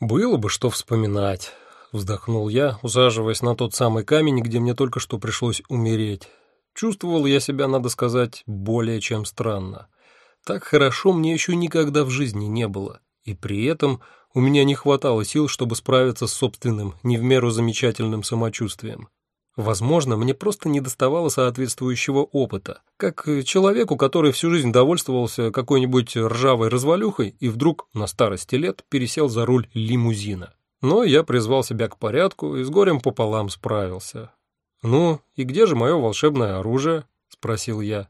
Было бы что вспоминать, вздохнул я, усаживаясь на тот самый камень, где мне только что пришлось умереть. Чувствовал я себя, надо сказать, более чем странно. Так хорошо мне еще никогда в жизни не было, и при этом у меня не хватало сил, чтобы справиться с собственным, не в меру замечательным самочувствием. Возможно, мне просто не доставало соответствующего опыта, как человеку, который всю жизнь довольствовался какой-нибудь ржавой развалюхой и вдруг на старости лет пересел за руль лимузина. Но я призвал себя к порядку и с горем пополам справился. «Ну, и где же мое волшебное оружие?» — спросил я.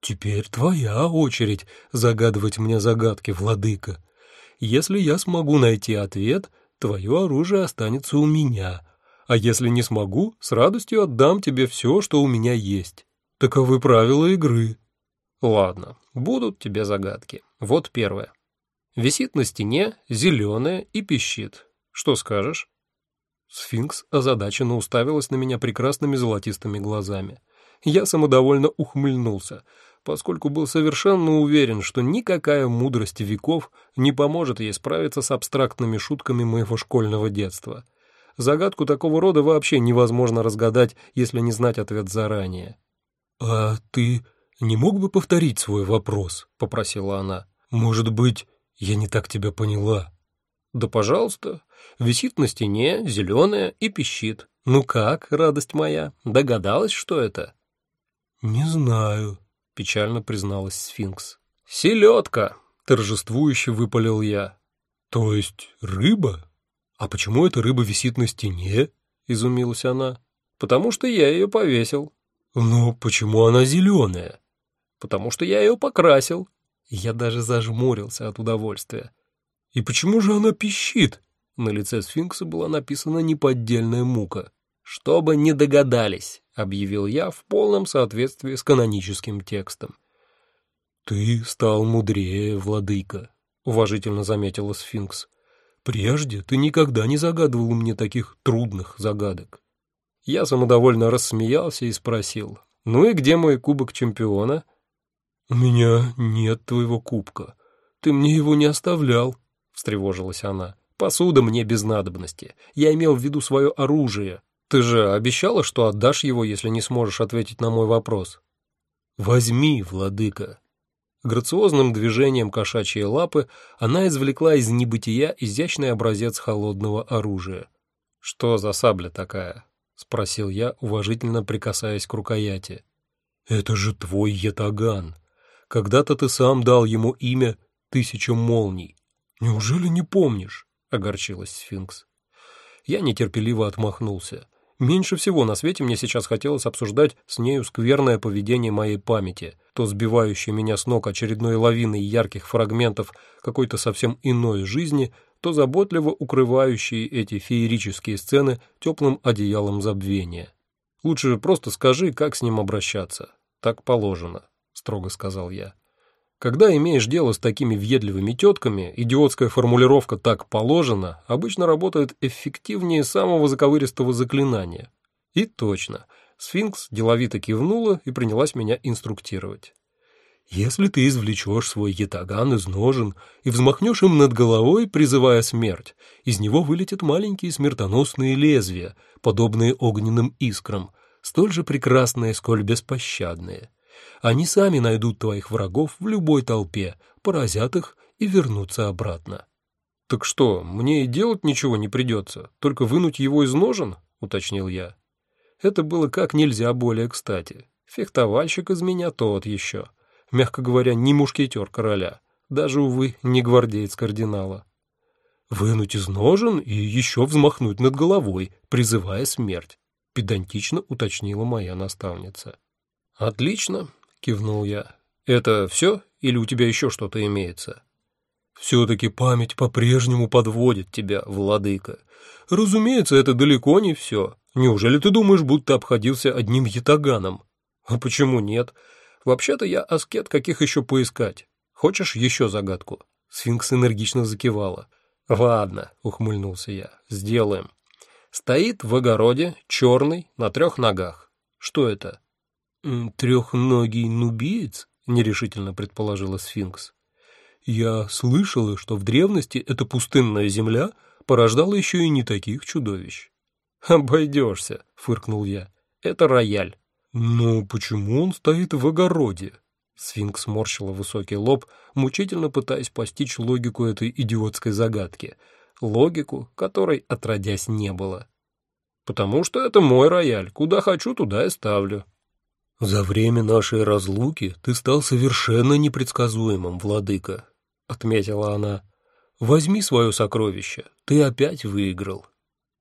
«Теперь твоя очередь загадывать мне загадки, владыка. Если я смогу найти ответ, твое оружие останется у меня, а если не смогу, с радостью отдам тебе все, что у меня есть. Таковы правила игры». «Ладно, будут тебе загадки. Вот первое. Висит на стене, зеленая и пищит. Что скажешь?» Сфинкс озадаченно уставилась на меня прекрасными золотистыми глазами. Я самодовольно ухмыльнулся, поскольку был совершенно уверен, что никакая мудрость веков не поможет ей справиться с абстрактными шутками моего школьного детства. Загадку такого рода вообще невозможно разгадать, если не знать ответ заранее. «А ты не мог бы повторить свой вопрос?» — попросила она. «Может быть, я не так тебя поняла». «Да, пожалуйста. Висит на стене, зеленая и пищит. Ну как, радость моя, догадалась, что это?» «Не знаю», — печально призналась сфинкс. «Селедка!» — торжествующе выпалил я. «То есть рыба? А почему эта рыба висит на стене?» — изумилась она. «Потому что я ее повесил». «Но почему она зеленая?» «Потому что я ее покрасил». Я даже зажмурился от удовольствия. «И почему же она пищит?» На лице сфинкса была написана неподдельная мука. «Чтобы не догадались», — объявил я в полном соответствии с каноническим текстом. «Ты стал мудрее, владыка», — уважительно заметила сфинкс. «Прежде ты никогда не загадывал мне таких трудных загадок». Я самодовольно рассмеялся и спросил, «Ну и где мой кубок чемпиона?» «У меня нет твоего кубка. Ты мне его не оставлял», — встревожилась она. «Посуда мне без надобности. Я имел в виду свое оружие. Ты же обещала, что отдашь его, если не сможешь ответить на мой вопрос?» «Возьми, владыка». Грациозным движением кошачьей лапы она извлекла из небытия изящный образец холодного оружия. «Что за сабля такая?» — спросил я, уважительно прикасаясь к рукояти. «Это же твой ятаган», когда-то ты сам дал ему имя «Тысяча молний». Неужели не помнишь?» — огорчилась сфинкс. Я нетерпеливо отмахнулся. Меньше всего на свете мне сейчас хотелось обсуждать с нею скверное поведение моей памяти, то сбивающее меня с ног очередной лавиной ярких фрагментов какой-то совсем иной жизни, то заботливо укрывающие эти феерические сцены теплым одеялом забвения. Лучше просто скажи, как с ним обращаться. Так положено строго сказал я. Когда имеешь дело с такими въедливыми тетками, идиотская формулировка «так положено» обычно работает эффективнее самого заковыристого заклинания. И точно, сфинкс деловито кивнула и принялась меня инструктировать. «Если ты извлечешь свой ятаган из ножен и взмахнешь им над головой, призывая смерть, из него вылетят маленькие смертоносные лезвия, подобные огненным искрам, столь же прекрасные, сколь беспощадные. Они сами найдут твоих врагов в любой толпе, поразят их и вернутся обратно. «Так что, мне и делать ничего не придется, только вынуть его из ножен?» — уточнил я. Это было как нельзя более кстати. Фехтовальщик из меня тот еще. Мягко говоря, не мушкетер короля. Даже, увы, не гвардеец кардинала. Вынуть из ножен и еще взмахнуть над головой, призывая смерть, педантично уточнила моя наставница. «Отлично», — кивнул я. «Это все или у тебя еще что-то имеется?» «Все-таки память по-прежнему подводит тебя, владыка. Разумеется, это далеко не все. Неужели ты думаешь, будто обходился одним ятаганом?» «А почему нет? Вообще-то я аскет, каких еще поискать. Хочешь еще загадку?» Сфинкс энергично закивала. «Ладно», — ухмыльнулся я, — «сделаем. Стоит в огороде, черный, на трех ногах. Что это?» «Трехногий нубиец?» — нерешительно предположила сфинкс. Я слышала, что в древности эта пустынная земля порождала еще и не таких чудовищ. «Обойдешься», — фыркнул я. «Это рояль». «Ну, почему он стоит в огороде?» Сфинкс морщила высокий лоб, мучительно пытаясь постичь логику этой идиотской загадки. Логику, которой отродясь не было. «Потому что это мой рояль. Куда хочу, туда и ставлю». «За время нашей разлуки ты стал совершенно непредсказуемым, владыка», — отметила она. «Возьми свое сокровище, ты опять выиграл».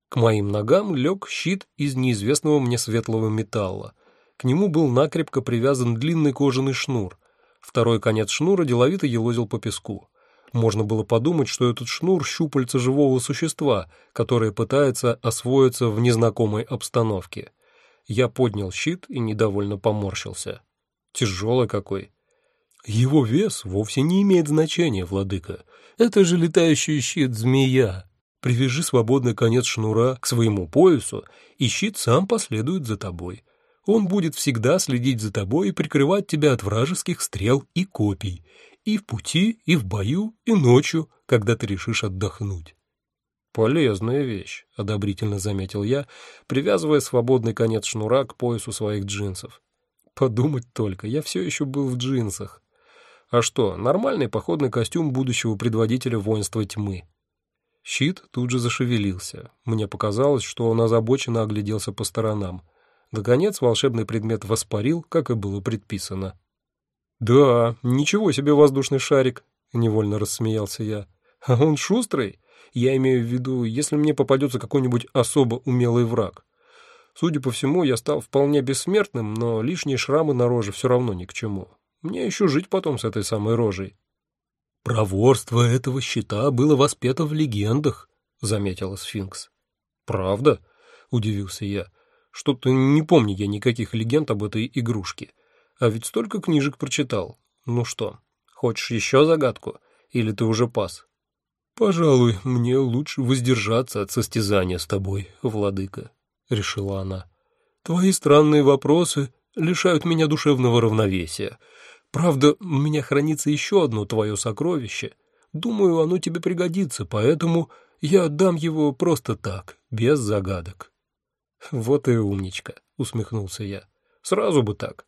К моим ногам лег щит из неизвестного мне светлого металла. К нему был накрепко привязан длинный кожаный шнур. Второй конец шнура деловито елозил по песку. Можно было подумать, что этот шнур — щупальца живого существа, которое пытается освоиться в незнакомой обстановке. Я поднял щит и недовольно поморщился. Тяжелый какой. Его вес вовсе не имеет значения, владыка. Это же летающий щит-змея. Привяжи свободный конец шнура к своему поясу, и щит сам последует за тобой. Он будет всегда следить за тобой и прикрывать тебя от вражеских стрел и копий, и в пути, и в бою, и ночью, когда ты решишь отдохнуть. «Полезная вещь», — одобрительно заметил я, привязывая свободный конец шнура к поясу своих джинсов. Подумать только, я все еще был в джинсах. А что, нормальный походный костюм будущего предводителя воинства тьмы. Щит тут же зашевелился. Мне показалось, что он озабоченно огляделся по сторонам. Наконец волшебный предмет воспарил, как и было предписано. «Да, ничего себе воздушный шарик», — невольно рассмеялся я. «А он шустрый?» Я имею в виду, если мне попадется какой-нибудь особо умелый враг. Судя по всему, я стал вполне бессмертным, но лишние шрамы на роже все равно ни к чему. Мне еще жить потом с этой самой рожей. «Проворство этого щита было воспето в легендах», — заметила сфинкс. «Правда?» — удивился я. «Что-то не помню я никаких легенд об этой игрушке. А ведь столько книжек прочитал. Ну что, хочешь еще загадку? Или ты уже пас?» «Пожалуй, мне лучше воздержаться от состязания с тобой, владыка», — решила она. «Твои странные вопросы лишают меня душевного равновесия. Правда, у меня хранится еще одно твое сокровище. Думаю, оно тебе пригодится, поэтому я отдам его просто так, без загадок». «Вот и умничка», — усмехнулся я. «Сразу бы так».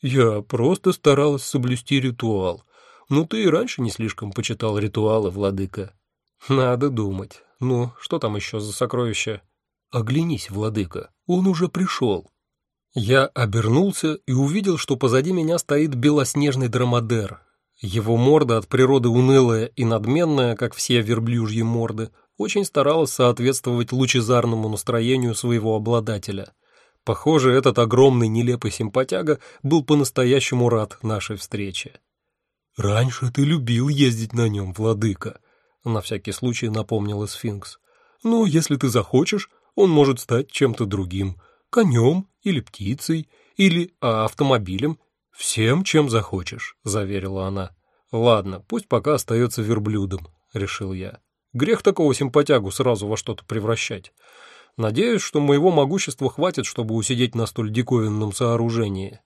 «Я просто старалась соблюсти ритуал», ну, ты и раньше не слишком почитал ритуалы, владыка. Надо думать. Ну, что там еще за сокровище? Оглянись, владыка, он уже пришел. Я обернулся и увидел, что позади меня стоит белоснежный драмадер. Его морда от природы унылая и надменная, как все верблюжьи морды, очень старалась соответствовать лучезарному настроению своего обладателя. Похоже, этот огромный нелепый симпатяга был по-настоящему рад нашей встрече. «Раньше ты любил ездить на нем, владыка», — на всякий случай напомнила сфинкс. «Но если ты захочешь, он может стать чем-то другим, конем или птицей, или а, автомобилем, всем, чем захочешь», — заверила она. «Ладно, пусть пока остается верблюдом», — решил я. «Грех такого симпатягу сразу во что-то превращать. Надеюсь, что моего могущества хватит, чтобы усидеть на столь диковинном сооружении».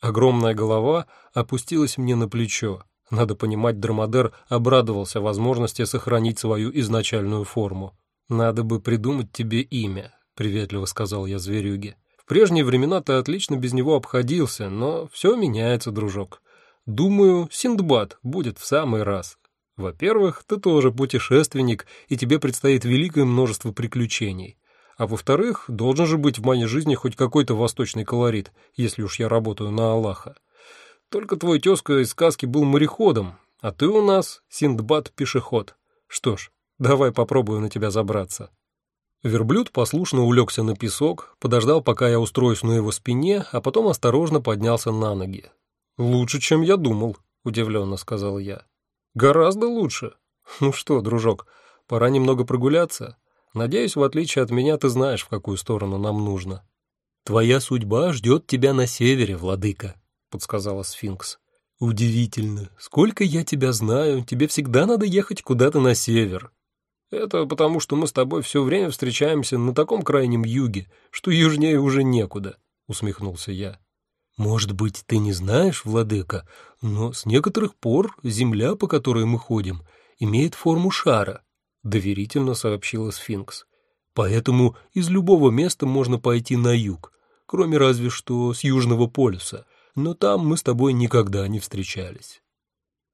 Огромная голова опустилась мне на плечо. Надо понимать, Драмадер обрадовался возможности сохранить свою изначальную форму. «Надо бы придумать тебе имя», — приветливо сказал я зверюге. «В прежние времена ты отлично без него обходился, но все меняется, дружок. Думаю, Синдбад будет в самый раз. Во-первых, ты тоже путешественник, и тебе предстоит великое множество приключений. А во-вторых, должен же быть в моей жизни хоть какой-то восточный колорит, если уж я работаю на Аллаха. Только твой тезка из сказки был мореходом, а ты у нас Синдбад-пешеход. Что ж, давай попробую на тебя забраться». Верблюд послушно улегся на песок, подождал, пока я устроюсь на его спине, а потом осторожно поднялся на ноги. «Лучше, чем я думал», — удивленно сказал я. «Гораздо лучше. Ну что, дружок, пора немного прогуляться?» Надеюсь, в отличие от меня, ты знаешь, в какую сторону нам нужно. Твоя судьба ждет тебя на севере, владыка, подсказала сфинкс. Удивительно. Сколько я тебя знаю, тебе всегда надо ехать куда-то на север. Это потому, что мы с тобой все время встречаемся на таком крайнем юге, что южнее уже некуда, усмехнулся я. «Может быть, ты не знаешь, владыка, но с некоторых пор земля, по которой мы ходим, имеет форму шара», — доверительно сообщила сфинкс. «Поэтому из любого места можно пойти на юг, кроме разве что с Южного полюса, но там мы с тобой никогда не встречались».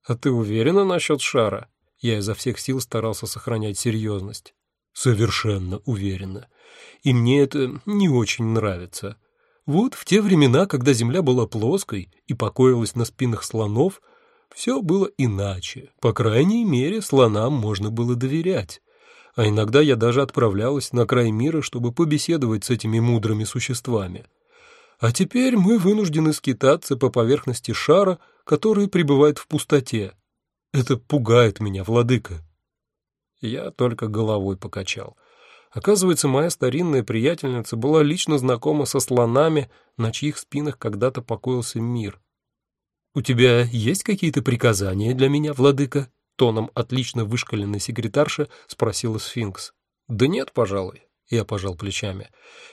«А ты уверена насчет шара?» Я изо всех сил старался сохранять серьезность. «Совершенно уверена. И мне это не очень нравится». Вот в те времена, когда земля была плоской и покоилась на спинах слонов, все было иначе. По крайней мере, слонам можно было доверять. А иногда я даже отправлялась на край мира, чтобы побеседовать с этими мудрыми существами. А теперь мы вынуждены скитаться по поверхности шара, который пребывает в пустоте. Это пугает меня, владыка. Я только головой покачал. Оказывается, моя старинная приятельница была лично знакома со слонами, на чьих спинах когда-то покоился мир. «У тебя есть какие-то приказания для меня, владыка?» Тоном отлично вышкаленной секретарша спросила сфинкс. «Да нет, пожалуй», — я пожал плечами.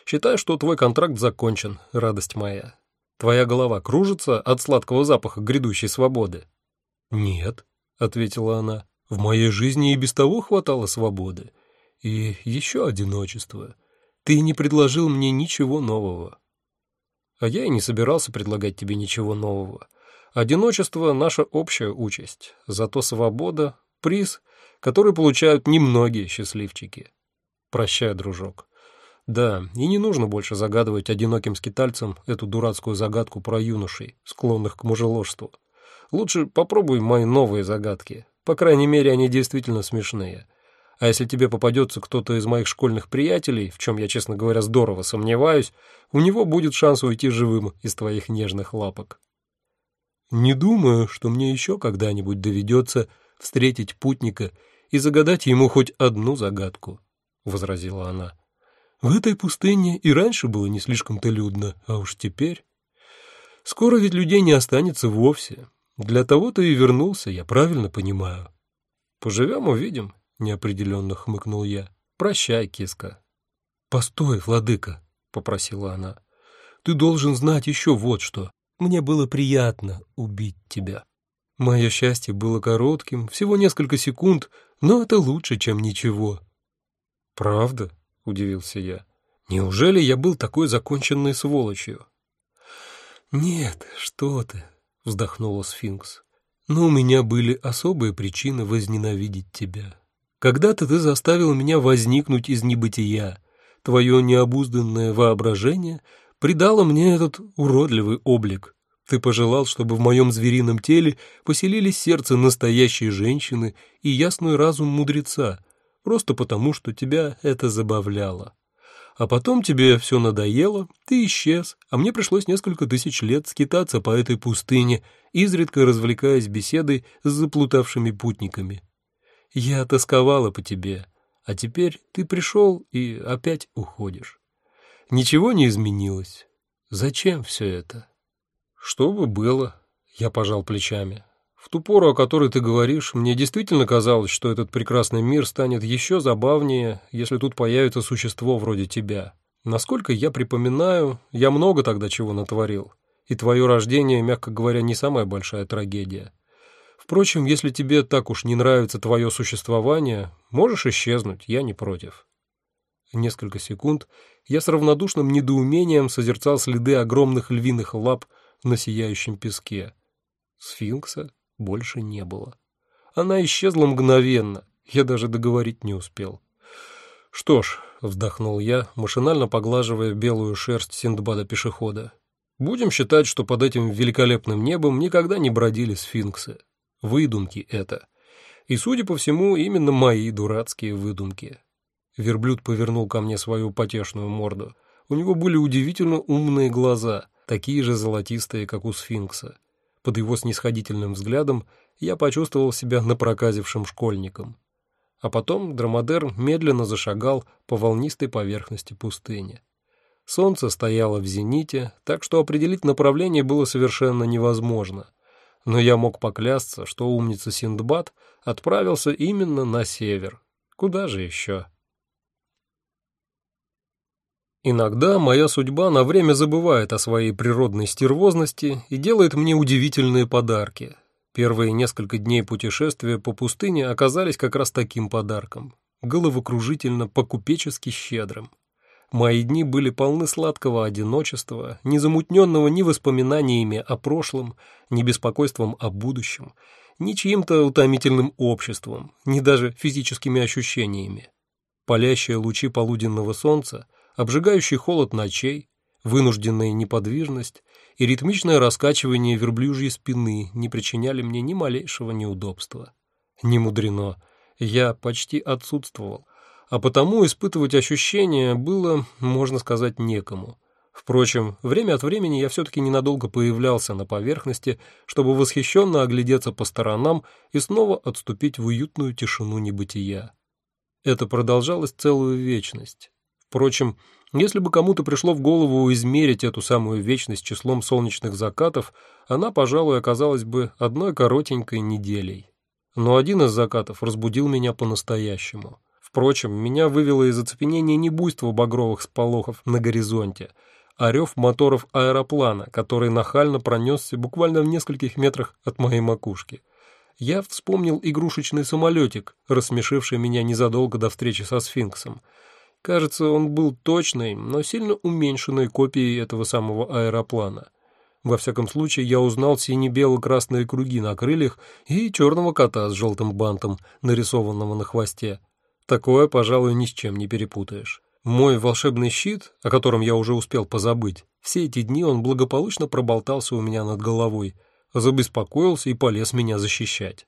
«Считай, что твой контракт закончен, радость моя. Твоя голова кружится от сладкого запаха грядущей свободы?» «Нет», — ответила она, — «в моей жизни и без того хватало свободы. И еще одиночество. Ты не предложил мне ничего нового. А я и не собирался предлагать тебе ничего нового. Одиночество — наша общая участь, зато свобода — приз, который получают немногие счастливчики. Прощай, дружок. Да, и не нужно больше загадывать одиноким скитальцам эту дурацкую загадку про юношей, склонных к мужеложству. Лучше попробуй мои новые загадки. По крайней мере, они действительно смешные. А если тебе попадется кто-то из моих школьных приятелей, в чем я, честно говоря, здорово сомневаюсь, у него будет шанс уйти живым из твоих нежных лапок. Не думаю, что мне еще когда-нибудь доведется встретить путника и загадать ему хоть одну загадку, — возразила она. В этой пустыне и раньше было не слишком-то людно, а уж теперь... Скоро ведь людей не останется вовсе. Для того-то и вернулся, я правильно понимаю. Поживем — увидим, — неопределенно хмыкнул я. «Прощай, киска». «Постой, владыка», — попросила она. «Ты должен знать еще вот что. Мне было приятно убить тебя. Мое счастье было коротким, всего несколько секунд, но это лучше, чем ничего». «Правда?» — удивился я. «Неужели я был такой законченной сволочью?» «Нет, что ты», — вздохнула сфинкс. «Но у меня были особые причины возненавидеть тебя». Когда-то ты заставил меня возникнуть из небытия. Твое необузданное воображение придало мне этот уродливый облик. Ты пожелал, чтобы в моем зверином теле поселились сердце настоящей женщины и ясный разум мудреца, просто потому, что тебя это забавляло. А потом тебе все надоело, ты исчез, а мне пришлось несколько тысяч лет скитаться по этой пустыне, изредка развлекаясь беседой с заплутавшими путниками. Я тосковала по тебе, а теперь ты пришел и опять уходишь. Ничего не изменилось. Зачем все это? Что бы было, я пожал плечами. В ту пору, о которой ты говоришь, мне действительно казалось, что этот прекрасный мир станет еще забавнее, если тут появится существо вроде тебя. Насколько я припоминаю, я много тогда чего натворил, и твое рождение, мягко говоря, не самая большая трагедия. Впрочем, если тебе так уж не нравится твое существование, можешь исчезнуть, я не против. Несколько секунд я с равнодушным недоумением созерцал следы огромных львиных лап на сияющем песке. Сфинкса больше не было. Она исчезла мгновенно, я даже договорить не успел. «Что ж», — вздохнул я, машинально поглаживая белую шерсть Синдбада-пешехода, «будем считать, что под этим великолепным небом никогда не бродили сфинксы. Выдумки это. И, судя по всему, именно мои дурацкие выдумки. Верблюд повернул ко мне свою потешную морду. У него были удивительно умные глаза, такие же золотистые, как у сфинкса. Под его снисходительным взглядом я почувствовал себя напроказившим школьником. А потом драмадер медленно зашагал по волнистой поверхности пустыни. Солнце стояло в зените, так что определить направление было совершенно невозможно но я мог поклясться, что умница Синдбад отправился именно на север. Куда же еще? Иногда моя судьба на время забывает о своей природной стервозности и делает мне удивительные подарки. Первые несколько дней путешествия по пустыне оказались как раз таким подарком. Головокружительно, покупечески щедрым. Мои дни были полны сладкого одиночества, не замутненного ни воспоминаниями о прошлом, ни беспокойством о будущем, ни чьим-то утомительным обществом, ни даже физическими ощущениями. Палящие лучи полуденного солнца, обжигающий холод ночей, вынужденная неподвижность и ритмичное раскачивание верблюжьей спины не причиняли мне ни малейшего неудобства. Не мудрено, я почти отсутствовал, а потому испытывать ощущения было, можно сказать, некому. Впрочем, время от времени я все-таки ненадолго появлялся на поверхности, чтобы восхищенно оглядеться по сторонам и снова отступить в уютную тишину небытия. Это продолжалось целую вечность. Впрочем, если бы кому-то пришло в голову измерить эту самую вечность числом солнечных закатов, она, пожалуй, оказалась бы одной коротенькой неделей. Но один из закатов разбудил меня по-настоящему. Впрочем, меня вывело из оцепенения не буйство багровых сполохов на горизонте, а рев моторов аэроплана, который нахально пронесся буквально в нескольких метрах от моей макушки. Я вспомнил игрушечный самолетик, рассмешивший меня незадолго до встречи со сфинксом. Кажется, он был точной, но сильно уменьшенной копией этого самого аэроплана. Во всяком случае, я узнал сине-бело-красные круги на крыльях и черного кота с желтым бантом, нарисованного на хвосте. Такое, пожалуй, ни с чем не перепутаешь. Мой волшебный щит, о котором я уже успел позабыть, все эти дни он благополучно проболтался у меня над головой, забеспокоился и полез меня защищать.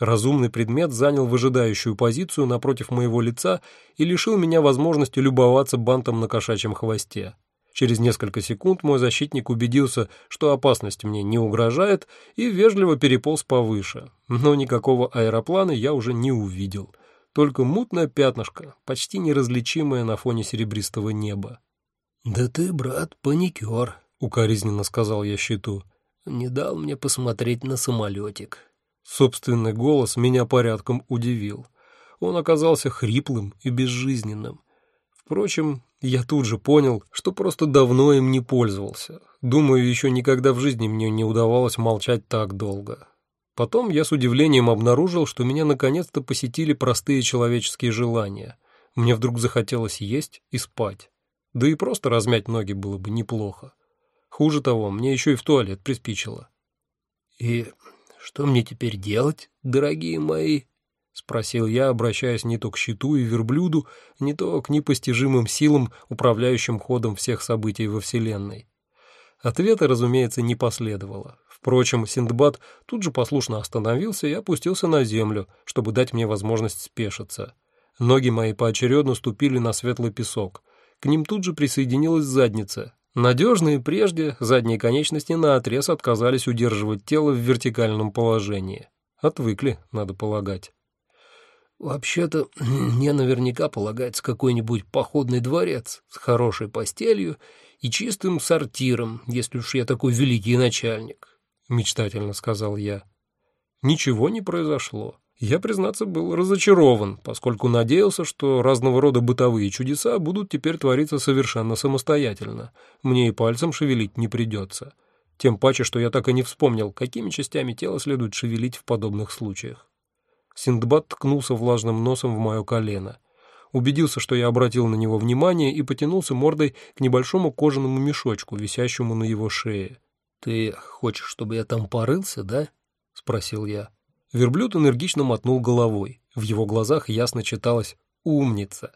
Разумный предмет занял выжидающую позицию напротив моего лица и лишил меня возможности любоваться бантом на кошачьем хвосте. Через несколько секунд мой защитник убедился, что опасность мне не угрожает, и вежливо переполз повыше, но никакого аэроплана я уже не увидел — только мутное пятнышко, почти неразличимое на фоне серебристого неба. «Да ты, брат, паникер», — укоризненно сказал я щиту. «Не дал мне посмотреть на самолетик». Собственный голос меня порядком удивил. Он оказался хриплым и безжизненным. Впрочем, я тут же понял, что просто давно им не пользовался. Думаю, еще никогда в жизни мне не удавалось молчать так долго. Потом я с удивлением обнаружил, что меня наконец-то посетили простые человеческие желания. Мне вдруг захотелось есть и спать. Да и просто размять ноги было бы неплохо. Хуже того, мне еще и в туалет приспичило. «И что мне теперь делать, дорогие мои?» — спросил я, обращаясь не то к щиту и верблюду, не то к непостижимым силам, управляющим ходом всех событий во Вселенной. Ответа, разумеется, не последовало. Впрочем, Синдбад тут же послушно остановился и опустился на землю, чтобы дать мне возможность спешиться. Ноги мои поочередно ступили на светлый песок. К ним тут же присоединилась задница. Надежные прежде задние конечности наотрез отказались удерживать тело в вертикальном положении. Отвыкли, надо полагать. «Вообще-то, мне наверняка полагается какой-нибудь походный дворец с хорошей постелью и чистым сортиром, если уж я такой великий начальник мечтательно сказал я. Ничего не произошло. Я, признаться, был разочарован, поскольку надеялся, что разного рода бытовые чудеса будут теперь твориться совершенно самостоятельно. Мне и пальцем шевелить не придется. Тем паче, что я так и не вспомнил, какими частями тела следует шевелить в подобных случаях. Синдбад ткнулся влажным носом в мое колено. Убедился, что я обратил на него внимание, и потянулся мордой к небольшому кожаному мешочку, висящему на его шее. «Ты хочешь, чтобы я там порылся, да?» — спросил я. Верблюд энергично мотнул головой. В его глазах ясно читалось «умница».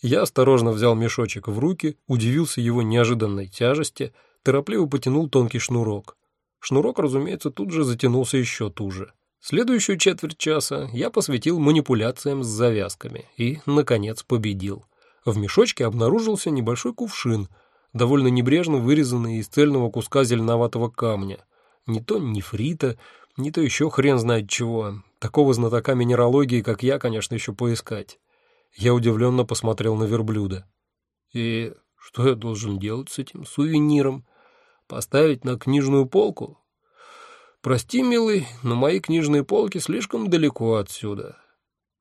Я осторожно взял мешочек в руки, удивился его неожиданной тяжести, торопливо потянул тонкий шнурок. Шнурок, разумеется, тут же затянулся еще туже. Следующую четверть часа я посвятил манипуляциям с завязками и, наконец, победил. В мешочке обнаружился небольшой кувшин — довольно небрежно вырезанный из цельного куска зеленоватого камня. Не то нефрита, не то еще хрен знает чего. Такого знатока минералогии, как я, конечно, еще поискать. Я удивленно посмотрел на верблюда. И что я должен делать с этим сувениром? Поставить на книжную полку? Прости, милый, но мои книжные полки слишком далеко отсюда.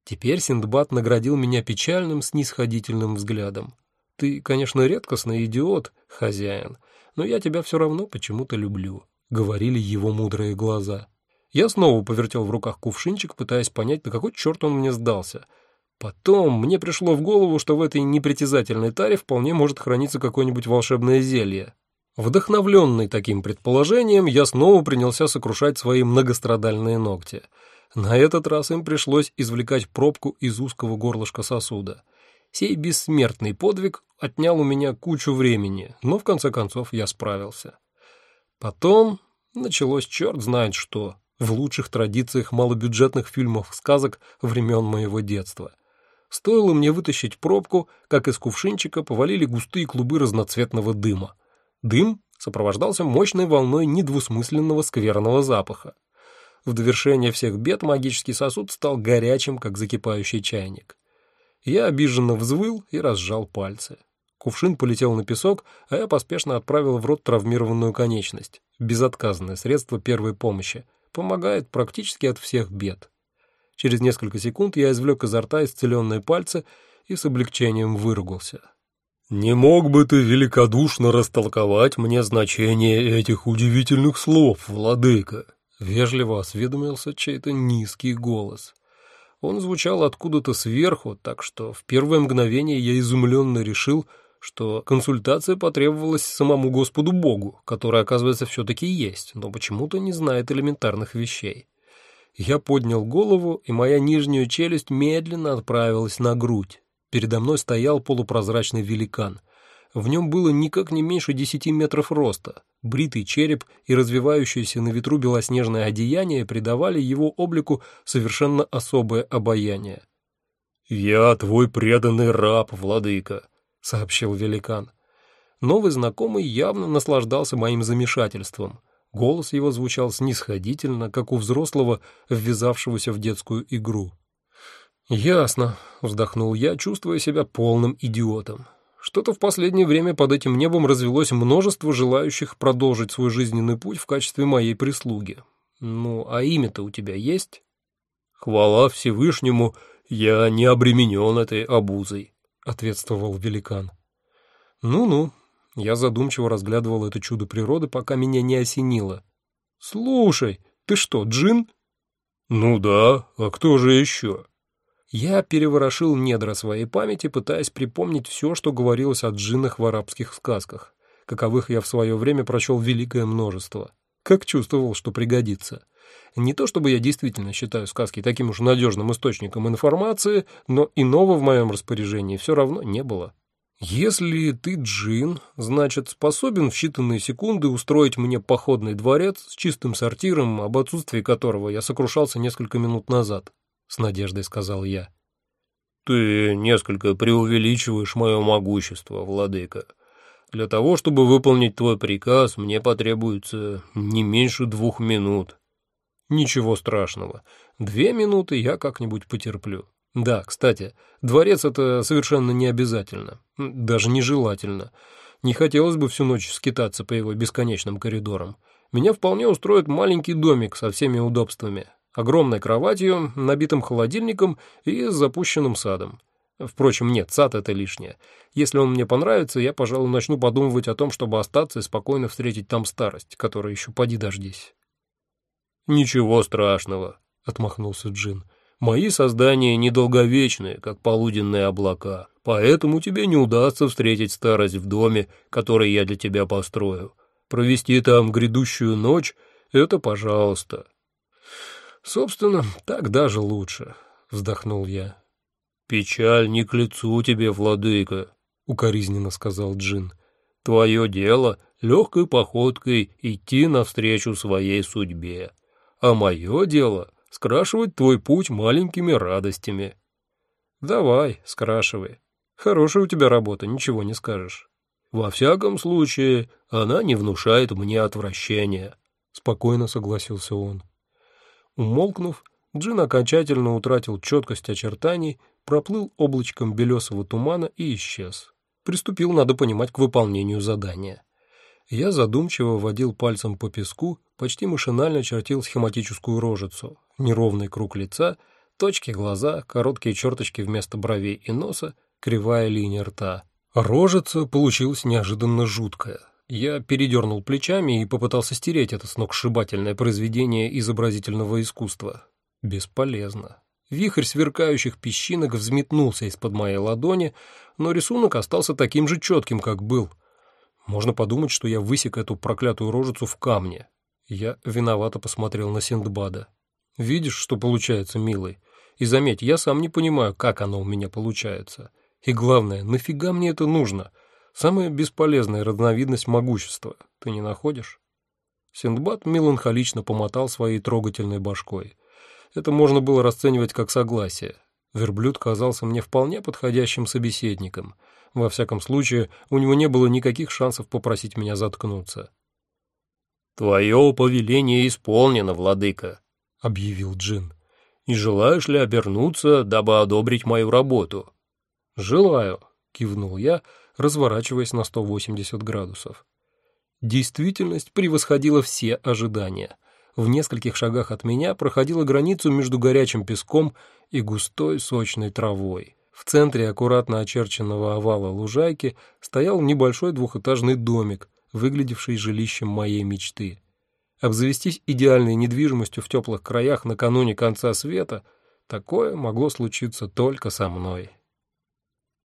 Теперь Синдбад наградил меня печальным снисходительным взглядом. Ты, конечно, редкостный идиот, хозяин, но я тебя все равно почему-то люблю», — говорили его мудрые глаза. Я снова повертел в руках кувшинчик, пытаясь понять, на какой черт он мне сдался. Потом мне пришло в голову, что в этой непритязательной таре вполне может храниться какое-нибудь волшебное зелье. Вдохновленный таким предположением, я снова принялся сокрушать свои многострадальные ногти. На этот раз им пришлось извлекать пробку из узкого горлышка сосуда. Сей бессмертный подвиг отнял у меня кучу времени, но в конце концов я справился. Потом началось черт знает что в лучших традициях малобюджетных фильмов-сказок времен моего детства. Стоило мне вытащить пробку, как из кувшинчика повалили густые клубы разноцветного дыма. Дым сопровождался мощной волной недвусмысленного скверного запаха. В довершение всех бед магический сосуд стал горячим, как закипающий чайник. Я обиженно взвыл и разжал пальцы. Кувшин полетел на песок, а я поспешно отправил в рот травмированную конечность. Безотказное средство первой помощи — помогает практически от всех бед. Через несколько секунд я извлек изо рта исцеленные пальцы и с облегчением выругался. «Не мог бы ты великодушно растолковать мне значение этих удивительных слов, владыка?» Вежливо осведомился чей-то низкий голос. Он звучал откуда-то сверху, так что в первое мгновение я изумленно решил, что консультация потребовалась самому Господу Богу, который, оказывается, все-таки есть, но почему-то не знает элементарных вещей. Я поднял голову, и моя нижняя челюсть медленно отправилась на грудь. Передо мной стоял полупрозрачный великан. В нем было никак не меньше десяти метров роста. Бритый череп и развивающееся на ветру белоснежное одеяние придавали его облику совершенно особое обаяние. «Я твой преданный раб, владыка», — сообщил великан. Новый знакомый явно наслаждался моим замешательством. Голос его звучал снисходительно, как у взрослого, ввязавшегося в детскую игру. «Ясно», — вздохнул я, чувствуя себя полным идиотом. Что-то в последнее время под этим небом развелось множество желающих продолжить свой жизненный путь в качестве моей прислуги. Ну, а имя-то у тебя есть? Хвала Всевышнему, я не обременен этой обузой ответствовал великан. Ну-ну, я задумчиво разглядывал это чудо природы, пока меня не осенило. Слушай, ты что, джин? Ну да, а кто же еще? Я переворошил недра своей памяти, пытаясь припомнить все, что говорилось о джиннах в арабских сказках, каковых я в свое время прочел великое множество. Как чувствовал, что пригодится. Не то чтобы я действительно считаю сказки таким уж надежным источником информации, но иного в моем распоряжении все равно не было. Если ты джин, значит, способен в считанные секунды устроить мне походный дворец с чистым сортиром, об отсутствии которого я сокрушался несколько минут назад, — с надеждой сказал я. Ты несколько преувеличиваешь мое могущество, владыка. Для того, чтобы выполнить твой приказ, мне потребуется не меньше двух минут. Ничего страшного. Две минуты я как-нибудь потерплю. Да, кстати, дворец это совершенно не обязательно, даже нежелательно. Не хотелось бы всю ночь скитаться по его бесконечным коридорам. Меня вполне устроит маленький домик со всеми удобствами, огромной кроватью, набитым холодильником и запущенным садом. Впрочем, нет, сад — это лишнее. Если он мне понравится, я, пожалуй, начну подумывать о том, чтобы остаться и спокойно встретить там старость, которая еще поди дождись. «Ничего страшного», — отмахнулся Джин. «Мои создания недолговечны, как полуденные облака, поэтому тебе не удастся встретить старость в доме, который я для тебя построю. Провести там грядущую ночь — это пожалуйста». «Собственно, так даже лучше», — вздохнул я. «Печаль не к лицу тебе, владыка», — укоризненно сказал Джин. «Твое дело — легкой походкой идти навстречу своей судьбе а мое дело — скрашивать твой путь маленькими радостями. Давай, скрашивай. Хорошая у тебя работа, ничего не скажешь. Во всяком случае, она не внушает мне отвращения, — спокойно согласился он. Умолкнув, Джин окончательно утратил четкость очертаний, проплыл облачком белесого тумана и исчез. Приступил, надо понимать, к выполнению задания. Я задумчиво водил пальцем по песку, почти машинально чертил схематическую рожицу, неровный круг лица, точки глаза, короткие черточки вместо бровей и носа, кривая линия рта. Рожица получилась неожиданно жуткая. Я передернул плечами и попытался стереть это сногсшибательное произведение изобразительного искусства. Бесполезно. Вихрь сверкающих песчинок взметнулся из-под моей ладони, но рисунок остался таким же четким, как был. Можно подумать, что я высек эту проклятую рожицу в камне. Я виновато посмотрел на Синдбада. «Видишь, что получается, милый? И заметь, я сам не понимаю, как оно у меня получается. И главное, нафига мне это нужно? Самая бесполезная разновидность могущества. Ты не находишь?» Синдбад меланхолично помотал своей трогательной башкой. Это можно было расценивать как согласие. Верблюд казался мне вполне подходящим собеседником. Во всяком случае, у него не было никаких шансов попросить меня заткнуться. «Твое повеление исполнено, владыка», — объявил Джин. «Не желаешь ли обернуться, дабы одобрить мою работу?» «Желаю», — кивнул я, разворачиваясь на 180 градусов. Действительность превосходила все ожидания. В нескольких шагах от меня проходила границу между горячим песком и густой сочной травой. В центре аккуратно очерченного овала лужайки стоял небольшой двухэтажный домик, выглядевший жилищем моей мечты. Обзавестись идеальной недвижимостью в теплых краях накануне конца света – такое могло случиться только со мной.